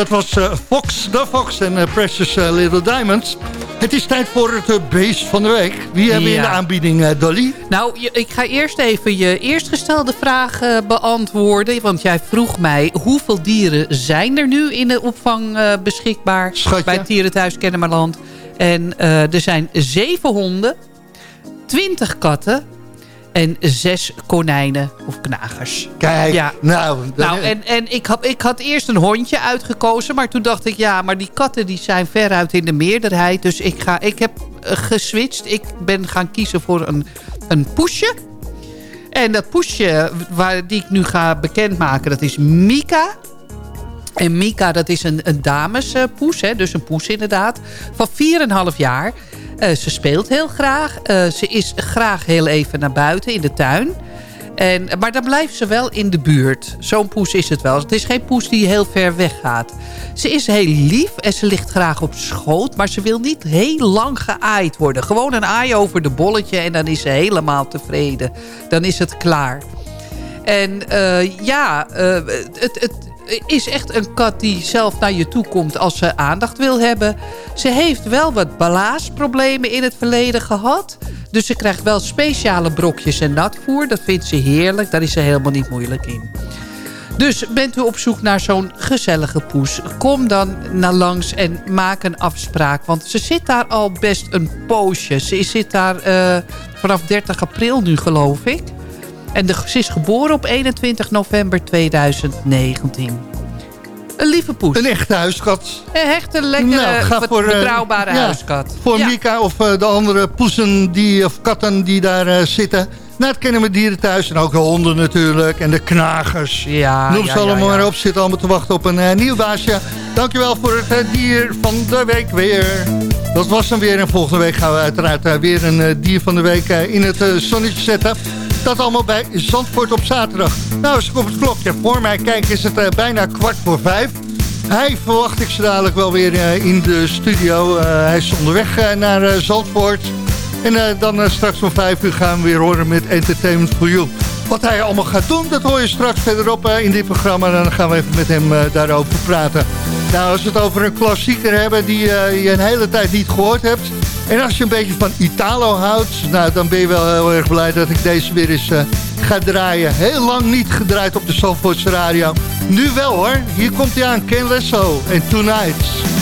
Speaker 7: dat was eh, Fox, de Fox en eh, Precious eh, Little Diamonds. Het is tijd voor het beest van de week. Wie hebben we in de aanbieding, Dolly?
Speaker 8: Nou, ik ga eerst even je eerst gestelde vraag beantwoorden. Want jij vroeg mij hoeveel dieren zijn er nu in de opvang beschikbaar
Speaker 7: Schatje.
Speaker 8: bij het Dierenthuis Kennemerland. En er zijn zeven honden, twintig katten en zes konijnen of knagers.
Speaker 7: Kijk,
Speaker 8: Ja.
Speaker 7: nou...
Speaker 8: Nou, en, en ik, had, ik had eerst een hondje uitgekozen. Maar toen dacht ik, ja, maar die katten die zijn veruit in de meerderheid. Dus ik, ga, ik heb eh, geswitcht. Ik ben gaan kiezen voor een, een poesje. En dat poesje waar, die ik nu ga bekendmaken, dat is Mika. En Mika, dat is een, een damespoes, hè, dus een poes inderdaad. Van 4,5 jaar. Eh, ze speelt heel graag. Eh, ze is graag heel even naar buiten in de tuin. En, maar dan blijft ze wel in de buurt. Zo'n poes is het wel. Het is geen poes die heel ver weg gaat. Ze is heel lief en ze ligt graag op schoot. Maar ze wil niet heel lang geaaid worden. Gewoon een aai over de bolletje en dan is ze helemaal tevreden. Dan is het klaar. En eh, ja, het, het is echt een kat die zelf naar je toe komt als ze aandacht wil hebben. Ze heeft wel wat balaasproblemen in het verleden gehad. Dus ze krijgt wel speciale brokjes en natvoer. Dat vindt ze heerlijk. Daar is ze helemaal niet moeilijk in. Dus bent u op zoek naar zo'n gezellige poes? Kom dan naar langs en maak een afspraak. Want ze zit daar al best een poosje. Ze zit daar eh, vanaf 30 april nu, geloof ik. En de, ze is geboren op 21 november 2019. Een lieve poes.
Speaker 7: Een echte huiskat.
Speaker 8: Een hechte, lekkere,
Speaker 7: Nou, voor, eh,
Speaker 8: betrouwbare huiskat.
Speaker 7: Voor
Speaker 8: Ja.
Speaker 7: Mika of eh, de andere poesen die, of katten die daar eh, zitten. Nou, het kennen we dieren thuis. En ook de honden natuurlijk. En de knagers.
Speaker 8: Ja,
Speaker 7: Noem ze
Speaker 8: ja,
Speaker 7: allemaal maar op. Zitten allemaal te wachten op een nieuw baasje. Dankjewel voor het dier van de week weer. Dat was dan weer. En volgende week gaan we uiteraard weer een dier van de week in het zonnetje zetten. Dat allemaal bij Zandvoort op zaterdag. Nou, als ik op het klokje voor mij kijk is het eh, bijna kwart voor vijf. Hij verwacht ik zo dadelijk wel weer eh, in de studio. Eh, hij is onderweg naar Zandvoort. En dan straks om vijf uur gaan we weer horen met Entertainment for You. Wat hij allemaal gaat doen, dat hoor je straks verderop in dit programma. En dan gaan we even met hem daarover praten. Nou, als we het over een klassieker hebben die je een hele tijd niet gehoord hebt. En als je een beetje van Italo houdt, nou, dan ben je wel heel erg blij dat ik deze weer eens eh, ga draaien. Heel lang niet gedraaid op de Zandvoortse radio. Nu wel hoor. Hier komt hij aan, Ken Lesso en.
Speaker 10: No,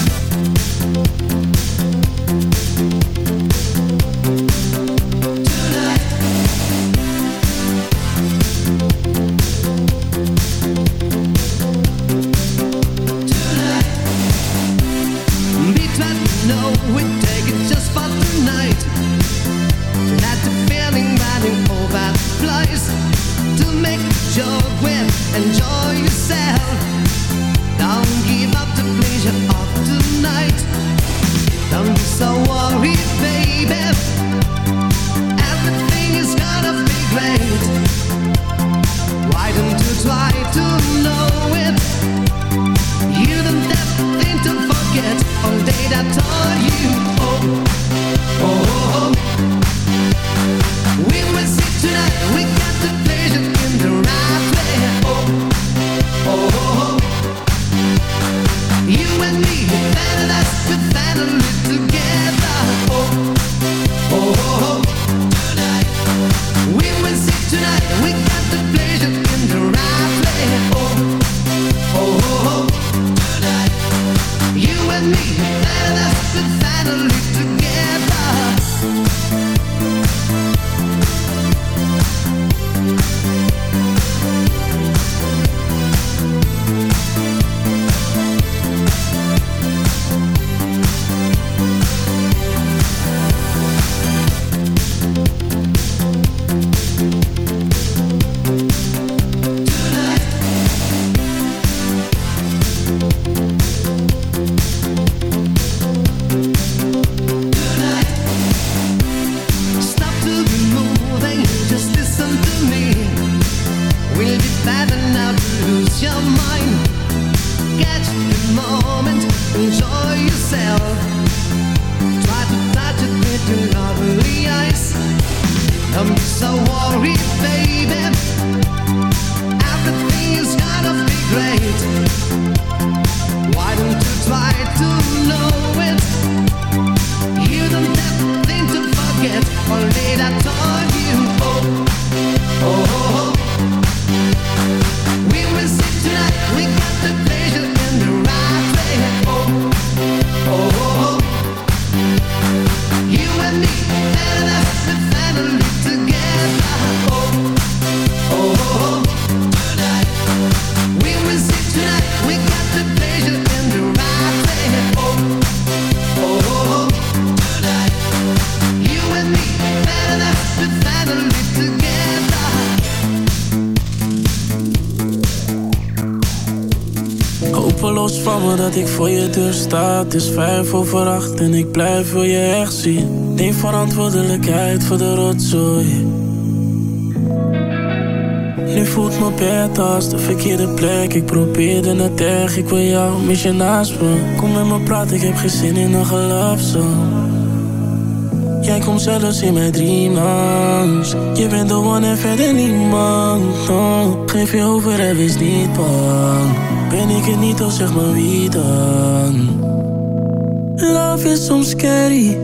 Speaker 12: Het is vijf over acht en ik blijf wil je echt zien. Neem verantwoordelijkheid voor de rotzooi. Nu voelt mijn bed als de verkeerde plek. Ik probeerde het erg, ik wil jou, mis je naast me. Kom met me praten, ik heb geen zin in een gelafsong. Jij komt zelfs in mijn dream langs. Je bent de one en verder niemand. Geef je over en wees niet bang. Ben ik het niet, dan zeg maar wie dan. Love is soms scary.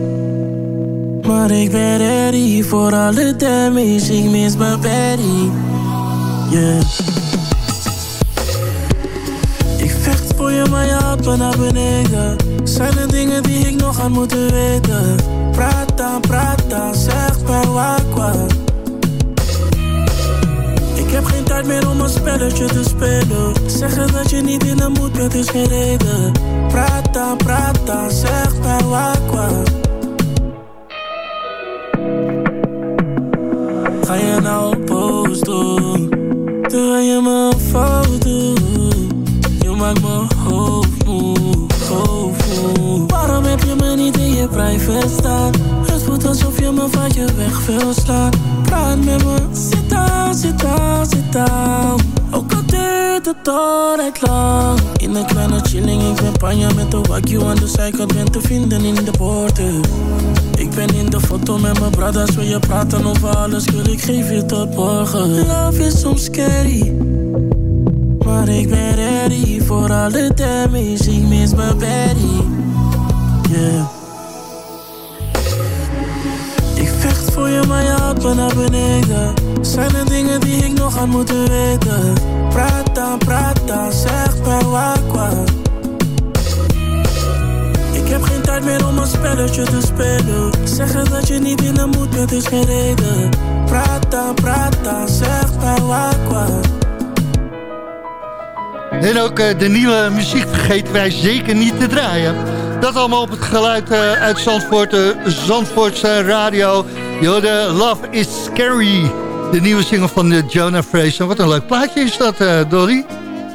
Speaker 12: Maar ik ben ready voor alle damage. Ik mis mijn Betty. Yeah. Ik vecht voor je, maar je haalt me naar beneden. Zijn er dingen die ik nog aan moeten weten? Praat dan, praat dan, zeg maar waar heb geen tijd meer om een spelletje te spelen. Zeggen dat je niet in de moed bent is geen reden. Praat dan, praat dan, zeg wakwa. Ga je nou boos doen? Terwijl je me fout doet. Je maakt me hoofd moe, hoofd moe. Waarom heb je me niet in je privé staan? Voelt alsof je me van je weg wil slaan. Praat met me, zit down, zit down, zit down. Ook al duurt het altijd lang. In een kleine chilling, ik ben panja met de wagyu aan de zijkant. Ben te vinden in de poorten. Ik ben in de foto met mijn brothers, wil je praten over alles, girl, ik geef je tot morgen. Love is soms scary, maar ik ben ready voor alle damage, ik mis mijn baddie. Yeah. Naar beneden. Zijn er dingen die ik nog aan moeten weten? Praat dan, praat dan, zeg. Ik heb geen tijd meer om een spelletje te spelen. Zeggen dat je niet in de moed bent is geen reden. Praat dan, praat dan, zeg.
Speaker 7: En ook eh, de nieuwe muziek vergeten wij zeker niet te draaien. Dat allemaal op het geluid eh, uit Zandvoort, de Zandvoortse radio. Jode, Love is Scary. De nieuwe single van de Jonah Fraser. Wat een leuk plaatje is dat, eh, Dolly.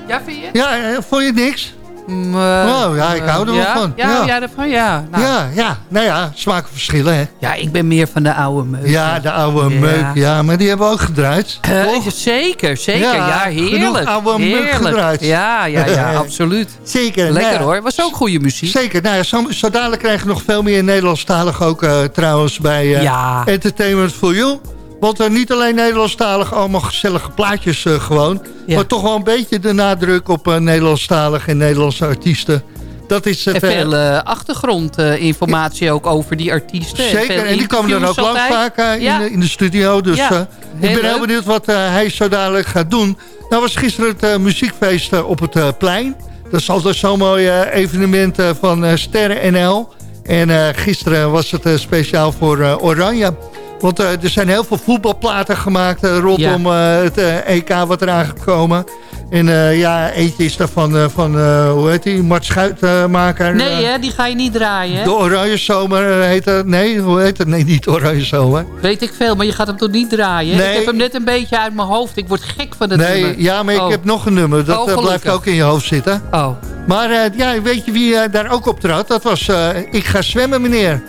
Speaker 8: Ja, vind je?
Speaker 7: Ja, eh, vond je niks?
Speaker 8: Mm,
Speaker 7: oh, ja, ik hou er wel
Speaker 8: ja?
Speaker 7: van.
Speaker 8: Ja, ja. ja daarvan, ja. Nou,
Speaker 7: Ja, ja, nou ja, smaakverschillen, hè.
Speaker 8: ja, ik ben meer van de oude meuk.
Speaker 7: Ja, de oude
Speaker 8: Ja.
Speaker 7: meuk, ja, maar die hebben we ook gedraaid.
Speaker 8: Eh,
Speaker 7: toch?
Speaker 8: zeker, zeker.
Speaker 7: Ja,
Speaker 8: heerlijk.
Speaker 7: oude meuk
Speaker 8: heerlijk.
Speaker 7: gedraaid.
Speaker 8: Ja, ja, ja, *laughs* absoluut.
Speaker 7: Zeker. nou
Speaker 8: Lekker
Speaker 7: ja.
Speaker 8: hoor. Was ook goede muziek.
Speaker 7: Zeker. Nou ja, zo, zo dadelijk krijgen we nog veel meer Nederlandstalig ook eh, trouwens bij eh,
Speaker 8: Ja.
Speaker 7: Entertainment for You. Want eh, niet alleen Nederlandstalig, allemaal gezellige plaatjes eh, gewoon.
Speaker 8: Ja.
Speaker 7: Maar toch wel een beetje de nadruk op eh, Nederlandstalig en Nederlandse artiesten. Dat is het...
Speaker 8: En veel achtergrondinformatie ook over die artiesten.
Speaker 7: Zeker, en die komen dan ook
Speaker 8: altijd.
Speaker 7: vaak
Speaker 8: Ja.
Speaker 7: in, de, in de studio. Dus
Speaker 8: Ja,
Speaker 7: ik ben heel benieuwd wat hij zo dadelijk gaat doen. Nou was gisteren het muziekfeest op het plein. Dat is altijd zo'n mooi evenement van Sterren NL. En gisteren was het speciaal voor Oranje. Want eh, er zijn heel veel voetbalplaten gemaakt eh, rondom eh, het EK wat eraan gaat komen. En ja, eentje is daarvan van, van hoe heet die, Mart Schuitmaker.
Speaker 8: Nee, hè, die ga je niet draaien.
Speaker 7: De Oranje Zomer heet het. Nee, hoe heet het? Nee, niet Oranje Zomer.
Speaker 8: Weet ik veel, maar je gaat hem toch niet draaien?
Speaker 7: Nee.
Speaker 8: Ik heb hem net een beetje uit mijn hoofd. Ik word gek van het
Speaker 7: Nee,
Speaker 8: nummer.
Speaker 7: ja, maar ik
Speaker 8: Oh.
Speaker 7: heb nog een nummer. Dat
Speaker 8: Oh,
Speaker 7: blijft ook in je hoofd zitten.
Speaker 8: Oh.
Speaker 7: Maar ja, weet je wie daar ook op trad? Dat was Ik ga zwemmen, meneer.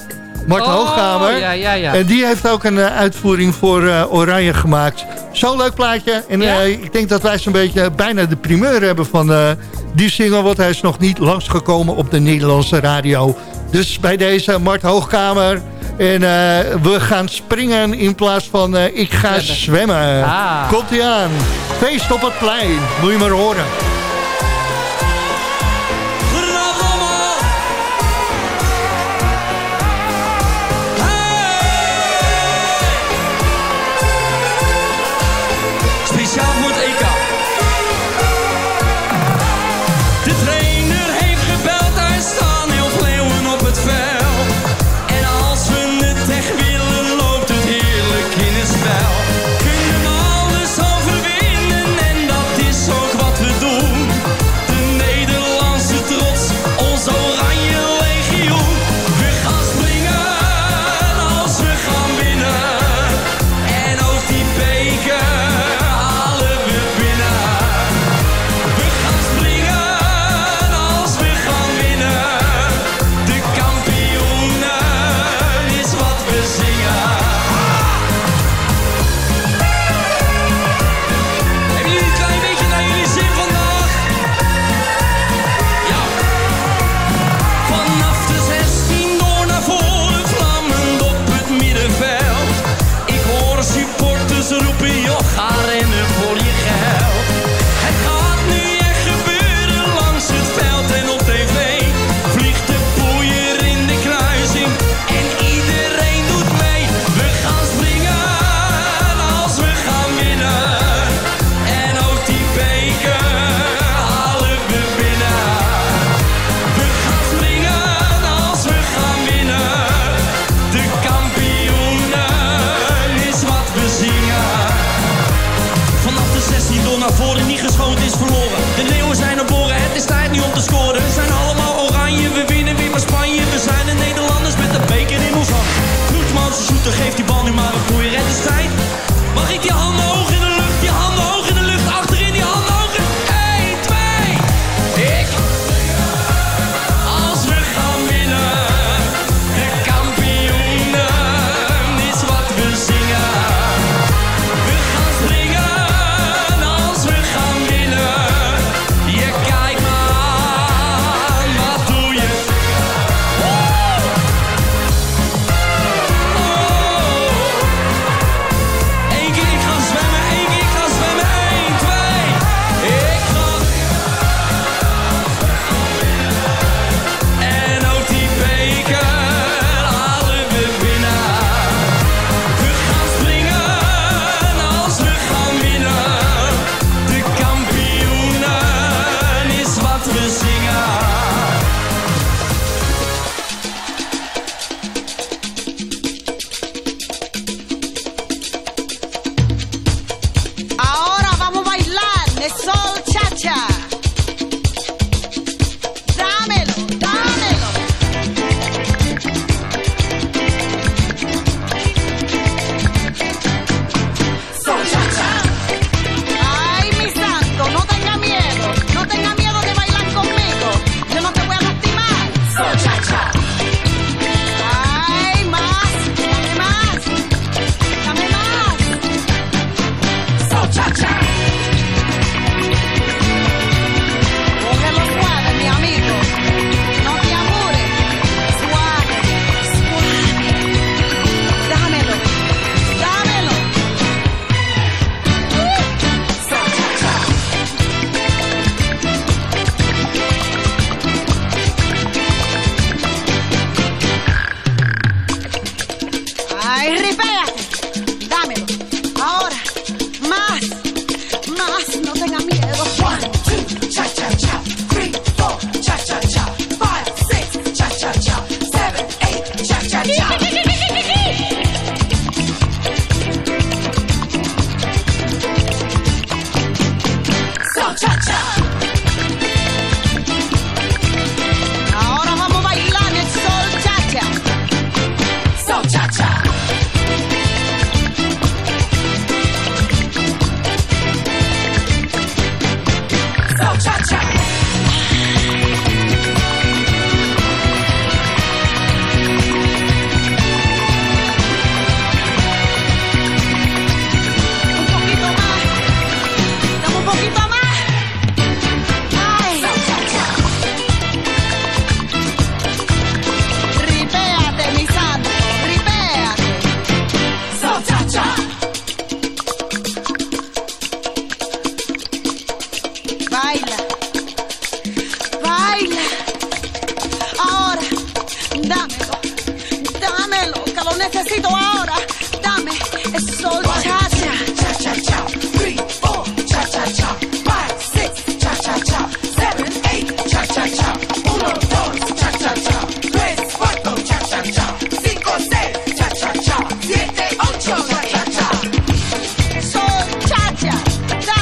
Speaker 7: Mart
Speaker 8: Oh,
Speaker 7: Hoogkamer.
Speaker 8: ja, ja, ja.
Speaker 7: En die heeft ook een eh, uitvoering voor eh, Oranje gemaakt. Zo'n leuk plaatje. En
Speaker 8: Ja?
Speaker 7: eh, ik denk dat wij zo'n beetje bijna de primeur hebben van die single. Want hij is nog niet langsgekomen op de Nederlandse radio. Dus bij deze Mart Hoogkamer. En we gaan springen in plaats van ik ga
Speaker 8: Zwemmen. Ah.
Speaker 7: Komt hij aan. Feest op het plein. Moet je maar horen.
Speaker 10: Het is
Speaker 13: verloren.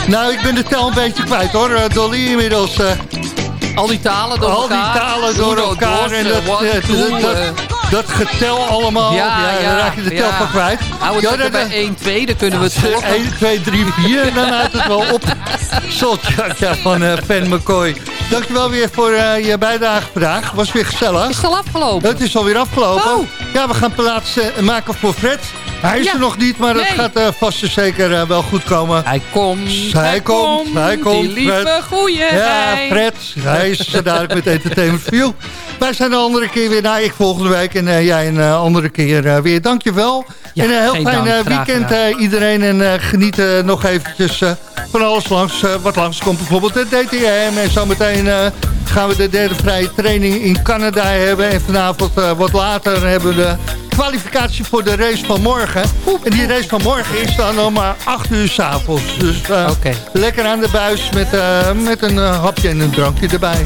Speaker 7: Nou, ik ben de tel een beetje kwijt hoor, eh, Dolly inmiddels. eh.
Speaker 8: Al die talen door
Speaker 7: Al
Speaker 8: elkaar.
Speaker 7: die talen door elkaar. En dat,
Speaker 8: one,
Speaker 7: eh,
Speaker 8: two,
Speaker 7: dat, dat, dat getel allemaal, ja, dan raak je de tel
Speaker 8: ja.
Speaker 7: van kwijt.
Speaker 8: Hou het
Speaker 7: Ja,
Speaker 8: bij 1, 2, dan kunnen we het volgen.
Speaker 7: 1, 2, 3, 4 en dan houdt het wel op. Soltjaka van eh Fan McCoy. Dankjewel weer voor eh, je bijdrage vandaag. Was weer gezellig.
Speaker 8: Is het al afgelopen?
Speaker 7: Het is alweer afgelopen.
Speaker 8: Oh.
Speaker 7: Ja, we gaan plaats eh, maken voor Fred. Hij is
Speaker 8: Ja.
Speaker 7: er nog niet, maar dat gaat eh, vast en zeker eh, wel goed komen.
Speaker 8: Hij komt,
Speaker 7: Hij komt, hij komt,
Speaker 8: Die lieve
Speaker 7: Fred.
Speaker 8: goeie
Speaker 7: Ja. Fred. Hij is zo dadelijk met Entertainment You. Wij zijn de andere keer weer naar ik volgende week. En eh, jij een andere keer eh, weer. Dankjewel.
Speaker 8: Ja,
Speaker 7: en een heel fijn
Speaker 8: dank.
Speaker 7: weekend eh, iedereen. En eh, geniet nog eventjes van alles langs. wat langs komt bijvoorbeeld de DTM. En zometeen eh, gaan we de derde vrije training in Canada hebben. En vanavond eh, wat later hebben we de kwalificatie voor de race van morgen. En die race van morgen is dan om maar 8 uur s'avonds. Dus eh, lekker aan de buis met, eh, met een eh, hapje en een drankje erbij.